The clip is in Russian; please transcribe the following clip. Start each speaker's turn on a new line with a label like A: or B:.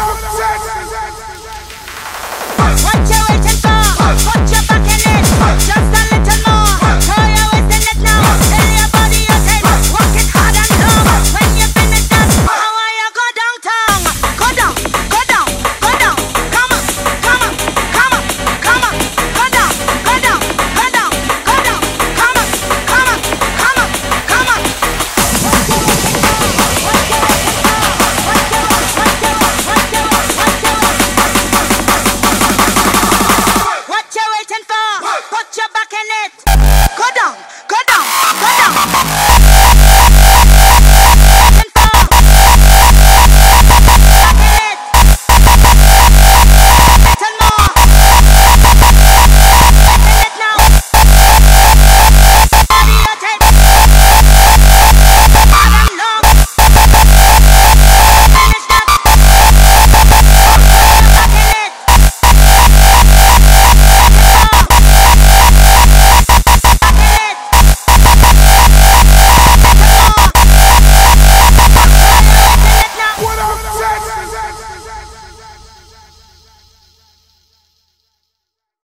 A: Watch your attention, watch your